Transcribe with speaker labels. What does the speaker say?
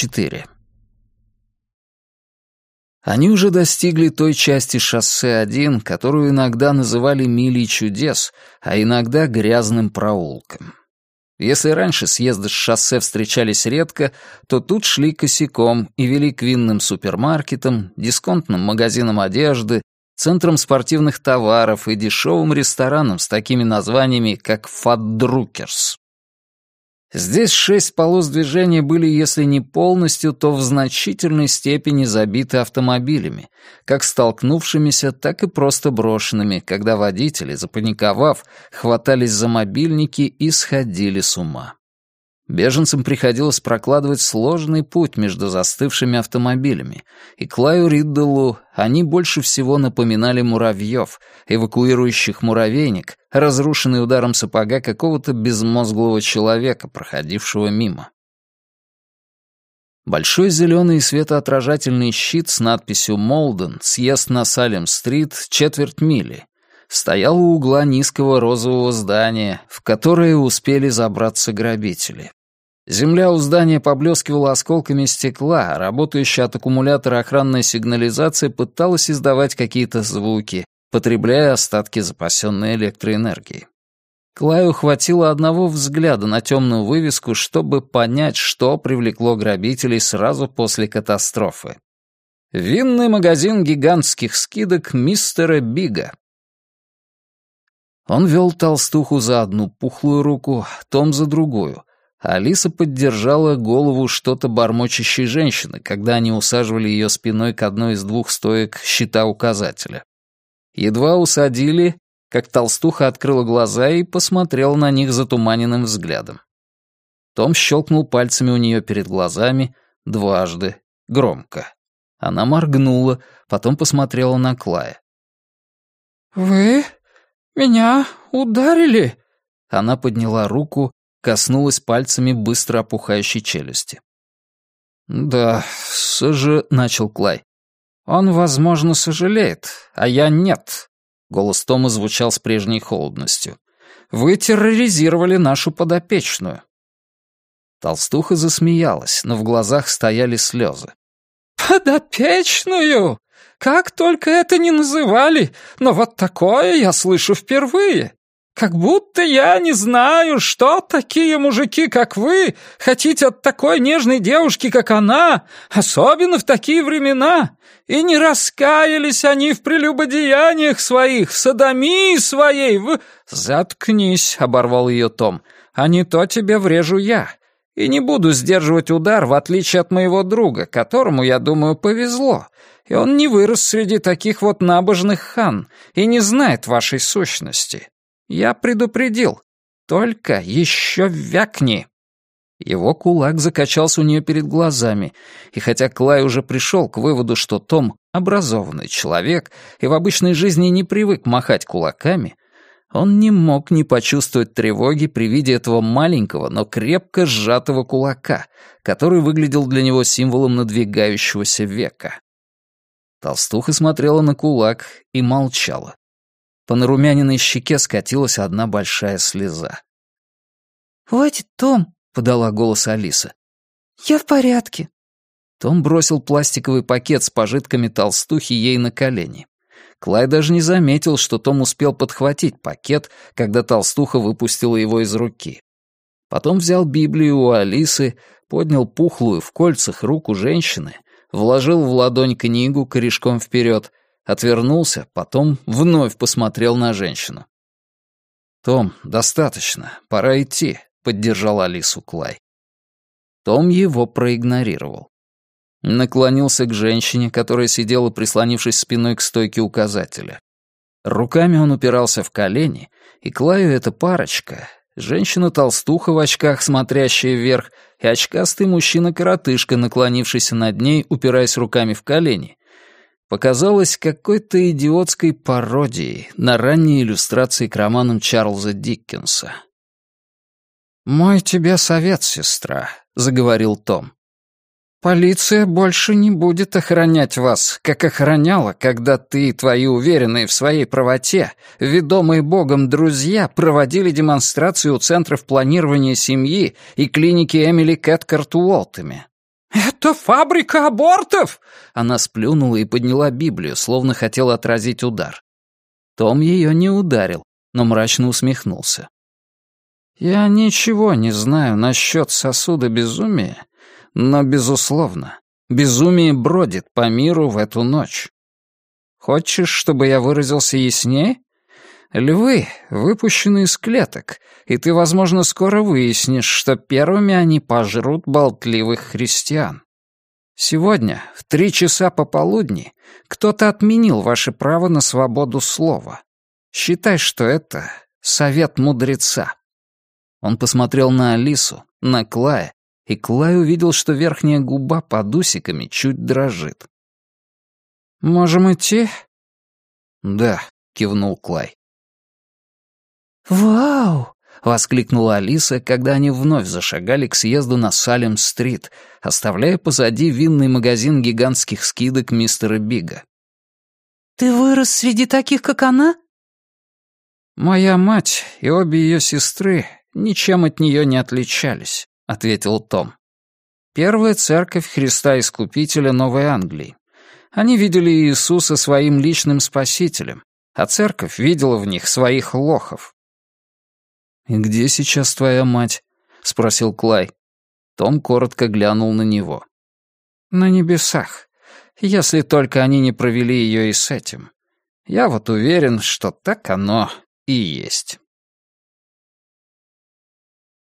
Speaker 1: 24. Они уже достигли той части шоссе 1, которую иногда называли «милей чудес», а иногда «грязным проулком». Если раньше съезды с шоссе встречались редко, то тут шли косяком и вели к винным супермаркетам, дисконтным магазинам одежды, центрам спортивных товаров и дешевым ресторанам с такими названиями, как «Фатдрукерс». Здесь шесть полос движения были, если не полностью, то в значительной степени забиты автомобилями, как столкнувшимися, так и просто брошенными, когда водители, запаниковав, хватались за мобильники и сходили с ума. Беженцам приходилось прокладывать сложный путь между застывшими автомобилями, и Клаю Ридделу они больше всего напоминали муравьев, эвакуирующих муравейник, разрушенный ударом сапога какого-то безмозглого человека, проходившего мимо. Большой зеленый светоотражательный щит с надписью «Молден. Съезд на Салем-стрит. Четверть мили» стоял у угла низкого розового здания, в которое успели забраться грабители. Земля у здания поблескивала осколками стекла, а работающая от аккумулятора охранная сигнализация пыталась издавать какие-то звуки, потребляя остатки запасенной электроэнергии. Клаю хватило одного взгляда на темную вывеску, чтобы понять, что привлекло грабителей сразу после катастрофы. Винный магазин гигантских скидок мистера Бига. Он вел толстуху за одну пухлую руку, Том за другую, Алиса поддержала голову что-то бормочащей женщины, когда они усаживали ее спиной к одной из двух стоек щита указателя. Едва усадили, как толстуха открыла глаза и посмотрела на них затуманенным взглядом. Том щелкнул пальцами у нее перед глазами дважды, громко. Она моргнула, потом посмотрела на Клая.
Speaker 2: «Вы меня ударили?»
Speaker 1: Она подняла руку, коснулась пальцами быстро опухающей челюсти. «Да, соже...» — начал Клай. «Он, возможно, сожалеет, а я нет», — голос Тома звучал с прежней холодностью. «Вы терроризировали нашу подопечную». Толстуха засмеялась, но в глазах стояли слезы.
Speaker 2: «Подопечную? Как только это не называли, но вот такое я слышу впервые. Как будто я не знаю, что такие мужики, как вы, хотите от такой нежной девушки, как она, особенно в такие времена. И не раскаялись они в прелюбодеяниях своих, в садомии своей, в... Заткнись, — оборвал ее Том, — а не то тебе врежу я. И не буду сдерживать удар, в отличие от моего друга, которому, я думаю, повезло. И он не вырос среди таких вот набожных хан и не знает вашей сущности. Я предупредил. Только еще вякни. Его кулак закачался у нее перед глазами, и хотя Клай уже пришел к выводу, что Том — образованный человек и в обычной жизни не привык махать кулаками, он не мог не почувствовать тревоги при виде этого маленького, но крепко сжатого кулака, который выглядел для него символом надвигающегося века. Толстуха смотрела на кулак и молчала. По нарумяненной щеке скатилась одна большая слеза. «Хватит, Том», — подала голос Алиса. «Я в порядке».
Speaker 1: Том бросил пластиковый пакет с пожитками толстухи ей на колени. Клай даже не заметил, что Том успел подхватить пакет, когда толстуха выпустила его из руки. Потом взял Библию у Алисы, поднял пухлую в кольцах руку женщины, вложил в ладонь книгу корешком вперед отвернулся, потом вновь посмотрел на женщину. «Том, достаточно, пора идти», — поддержал Алису Клай. Том его проигнорировал. Наклонился к женщине, которая сидела, прислонившись спиной к стойке указателя. Руками он упирался в колени, и Клаю эта парочка, женщина-толстуха в очках, смотрящая вверх, и очкастый мужчина-коротышка, наклонившийся над ней, упираясь руками в колени, показалась какой-то идиотской пародией на ранние иллюстрации к романам Чарльза Диккенса.
Speaker 2: «Мой тебе совет, сестра», — заговорил Том. «Полиция больше не будет охранять вас, как охраняла, когда ты и твои уверенные в своей правоте, ведомые Богом друзья проводили демонстрацию у центров планирования семьи и клиники Эмили Кэткарт Уолтами. «Это фабрика абортов!»
Speaker 1: Она сплюнула и подняла Библию, словно хотела отразить удар. Том ее не ударил, но мрачно усмехнулся. «Я ничего не знаю насчет сосуда безумия, но, безусловно, безумие бродит по миру в эту ночь. Хочешь, чтобы я выразился яснее? Львы выпущены из клеток, и ты, возможно, скоро выяснишь, что первыми они пожрут болтливых христиан. Сегодня, в три часа пополудни, кто-то отменил ваше право на свободу слова. Считай, что это совет мудреца. Он посмотрел на Алису, на Клая, и Клай увидел, что верхняя губа под усиками чуть дрожит. «Можем идти?» «Да», — кивнул Клай.
Speaker 2: «Вау!»
Speaker 1: — воскликнула Алиса, когда они вновь зашагали к съезду на Салем-стрит, оставляя позади винный магазин гигантских скидок мистера Бига.
Speaker 2: «Ты вырос среди таких, как она?»
Speaker 1: «Моя мать и обе ее сестры ничем от нее не отличались», — ответил Том. «Первая церковь Христа Искупителя Новой Англии. Они видели Иисуса своим личным спасителем, а церковь видела в них своих лохов. «И где сейчас твоя мать?» — спросил Клай. Том коротко глянул на него. «На небесах, если только они не провели ее и с этим. Я вот уверен, что так оно и есть».